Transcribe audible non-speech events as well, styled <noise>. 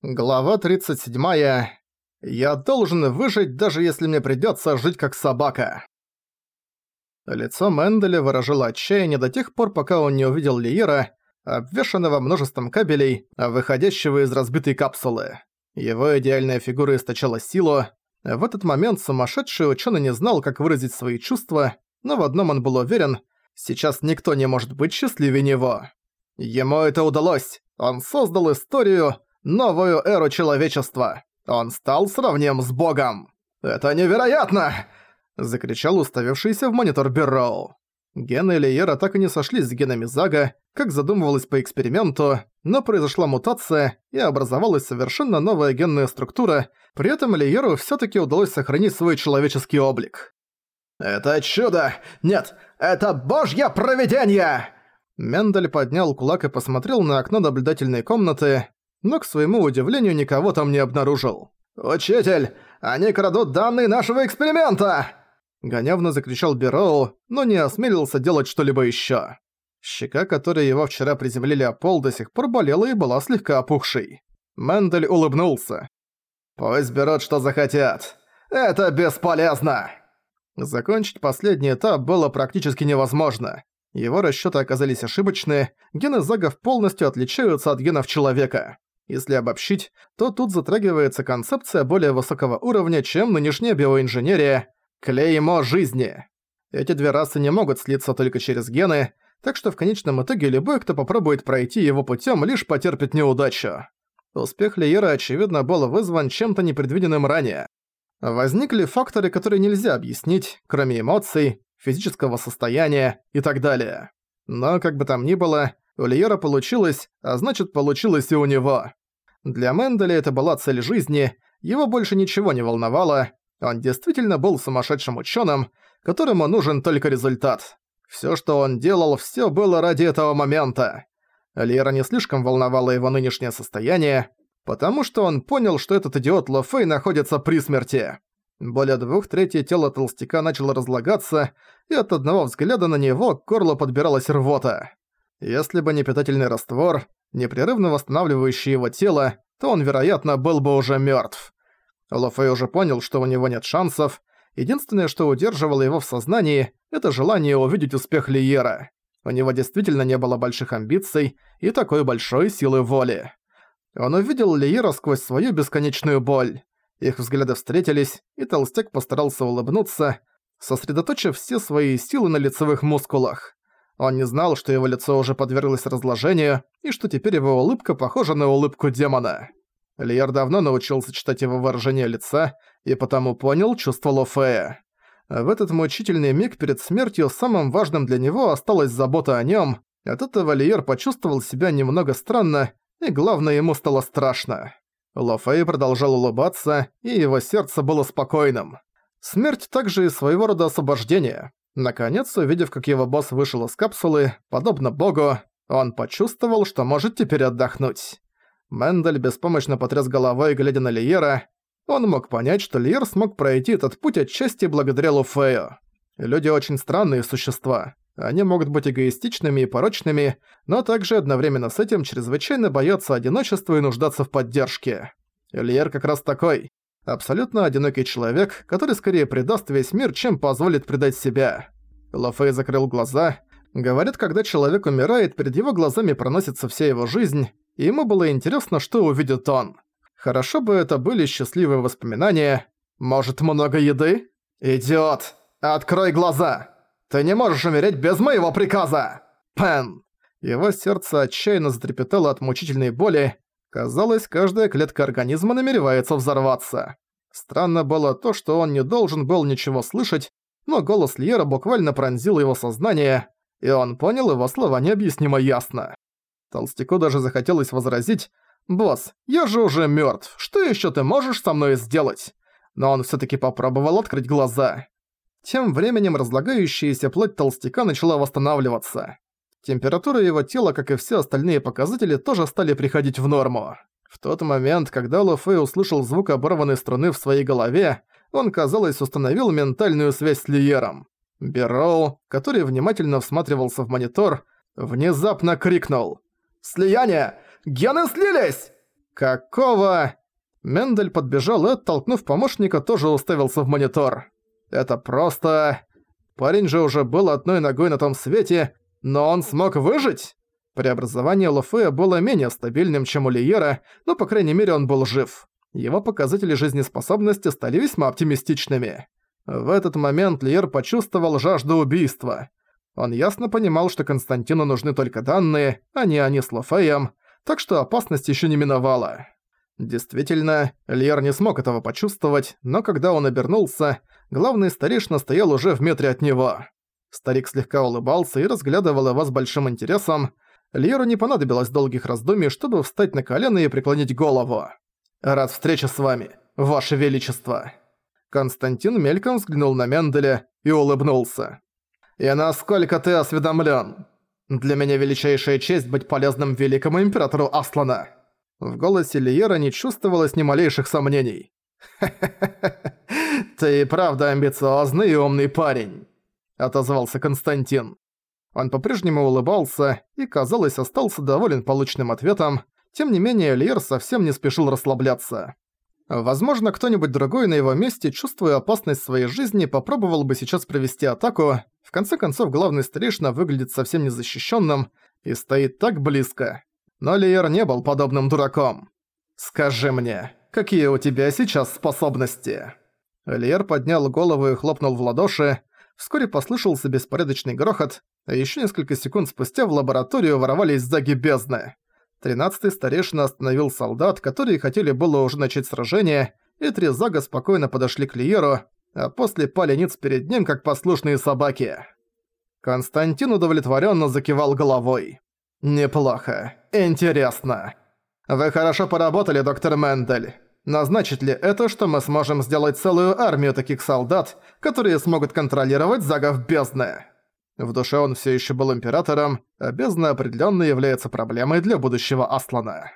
Глава 37. Я должен выжить, даже если мне придётся жить как собака. Лицо Менделя выражало отчаяние до тех пор, пока он не увидел Лиера, обвешанного множеством кабелей, выходящего из разбитой капсулы. Его идеальная фигура источала силу. В этот момент сумасшедший учёный не знал, как выразить свои чувства, но в одном он был уверен – сейчас никто не может быть счастливее него. Ему это удалось. Он создал историю – новую эру человечества. Он стал сравним с богом. «Это невероятно!» – закричал уставившийся в монитор Берроу. Гены Лиера так и не сошлись с генами Зага, как задумывалось по эксперименту, но произошла мутация и образовалась совершенно новая генная структура, при этом Лиеру всё-таки удалось сохранить свой человеческий облик. «Это чудо! Нет, это божье провидение!» Мендель поднял кулак и посмотрел на окно наблюдательной комнаты но, к своему удивлению, никого там не обнаружил. «Учитель, они крадут данные нашего эксперимента!» Гонявно закричал Бероу, но не осмелился делать что-либо ещё. Щека, которой его вчера приземлили о пол, до сих пор болела и была слегка опухшей. Мендель улыбнулся. «Пусть берут, что захотят. Это бесполезно!» Закончить последний этап было практически невозможно. Его расчёты оказались ошибочны, гены загов полностью отличаются от генов человека. Если обобщить, то тут затрагивается концепция более высокого уровня, чем нынешняя биоинженерия «клеймо жизни». Эти две расы не могут слиться только через гены, так что в конечном итоге любой, кто попробует пройти его путем, лишь потерпит неудачу. Успех Лиера, очевидно, был вызван чем-то непредвиденным ранее. Возникли факторы, которые нельзя объяснить, кроме эмоций, физического состояния и так далее. Но, как бы там ни было, у Лиера получилось, а значит, получилось и у него. Для Менделя это была цель жизни, его больше ничего не волновало, он действительно был сумасшедшим ученым, которому нужен только результат. Все, что он делал, все было ради этого момента. Лера не слишком волновало его нынешнее состояние, потому что он понял, что этот идиот Ло Фэй находится при смерти. Более двух третей тела толстяка начало разлагаться, и от одного взгляда на него к горлу подбиралась рвота. Если бы не питательный раствор, непрерывно восстанавливающий его тело, то он, вероятно, был бы уже мертв. Лофей уже понял, что у него нет шансов. Единственное, что удерживало его в сознании, это желание увидеть успех Лиера. У него действительно не было больших амбиций и такой большой силы воли. Он увидел Лиера сквозь свою бесконечную боль. Их взгляды встретились, и толстяк постарался улыбнуться, сосредоточив все свои силы на лицевых мускулах. Он не знал, что его лицо уже подверглось разложению, и что теперь его улыбка похожа на улыбку демона. Лиер давно научился читать его выражение лица, и потому понял чувство Лофея. В этот мучительный миг перед смертью самым важным для него осталась забота о нем. От этого Лиер почувствовал себя немного странно, и главное, ему стало страшно. Лофей продолжал улыбаться, и его сердце было спокойным. Смерть также и своего рода освобождение. Наконец, увидев, как его босс вышел из капсулы, подобно богу, он почувствовал, что может теперь отдохнуть. Мендель беспомощно потряс головой, глядя на Лиера. Он мог понять, что Лиер смог пройти этот путь отчасти благодаря Луфею. Люди очень странные существа. Они могут быть эгоистичными и порочными, но также одновременно с этим чрезвычайно боятся одиночества и нуждаться в поддержке. Лиер как раз такой. Абсолютно одинокий человек, который скорее предаст весь мир, чем позволит предать себя. Лофей закрыл глаза. Говорят, когда человек умирает, перед его глазами проносится вся его жизнь, и ему было интересно, что увидит он. Хорошо бы это были счастливые воспоминания. Может, много еды? «Идиот! Открой глаза! Ты не можешь умереть без моего приказа!» Пен! Его сердце отчаянно затрепетало от мучительной боли, Казалось, каждая клетка организма намеревается взорваться. Странно было то, что он не должен был ничего слышать, но голос Льера буквально пронзил его сознание, и он понял его слова необъяснимо ясно. Толстяку даже захотелось возразить «Босс, я же уже мёртв, что ещё ты можешь со мной сделать?» Но он всё-таки попробовал открыть глаза. Тем временем разлагающаяся плоть толстяка начала восстанавливаться. Температура его тела, как и все остальные показатели, тоже стали приходить в норму. В тот момент, когда Ло Фэй услышал звук оборванной струны в своей голове, он, казалось, установил ментальную связь с Лиером. Берроу, который внимательно всматривался в монитор, внезапно крикнул. «Слияние! Гены слились!» «Какого?» Мендель подбежал и, оттолкнув помощника, тоже уставился в монитор. «Это просто...» Парень же уже был одной ногой на том свете, но он смог выжить? Преобразование Лофея было менее стабильным, чем у Лиера, но, по крайней мере, он был жив. Его показатели жизнеспособности стали весьма оптимистичными. В этот момент Лиер почувствовал жажду убийства. Он ясно понимал, что Константину нужны только данные, а не они с Лофеем, так что опасность еще не миновала. Действительно, Лиер не смог этого почувствовать, но когда он обернулся, главный старейшина стоял уже в метре от него. Старик слегка улыбался и разглядывал его с большим интересом. Льеру не понадобилось долгих раздумий, чтобы встать на колено и преклонить голову. «Рад встрече с вами, ваше величество!» Константин мельком взглянул на Менделя и улыбнулся. «И насколько ты осведомлен? Для меня величайшая честь быть полезным великому императору Аслана!» В голосе Лиера не чувствовалось ни малейших сомнений. «Ха-ха-ха, <laughs> ты правда амбициозный и умный парень!» Отозвался Константин. Он по-прежнему улыбался и, казалось, остался доволен полученным ответом, тем не менее Лиер совсем не спешил расслабляться. Возможно, кто-нибудь другой на его месте, чувствуя опасность своей жизни, попробовал бы сейчас провести атаку. В конце концов, главный старейшина выглядит совсем незащищенным и стоит так близко. Но Лиер не был подобным дураком. «Скажи мне, какие у тебя сейчас способности?» Лиер поднял голову и хлопнул в ладоши, Вскоре послышался беспорядочный грохот, а еще несколько секунд спустя в лабораторию ворвались заги бездны. Тринадцатый старейшина остановил солдат, которые хотели было уже начать сражение, и три зага спокойно подошли к Лиеру, а после пали ниц перед ним, как послушные собаки. Константин удовлетворенно закивал головой. «Неплохо. Интересно. Вы хорошо поработали, доктор Мендель. Назначит ли это, что мы сможем сделать целую армию таких солдат, которые смогут контролировать загов бездны? В душе он все еще был императором, а бездна определенно является проблемой для будущего Аслана.